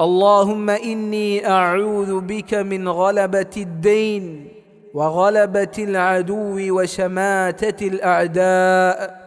اللهم إني أعوذ بك من غلبة الدين وغلبة العدو وشماتة الأعداء.